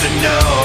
to know.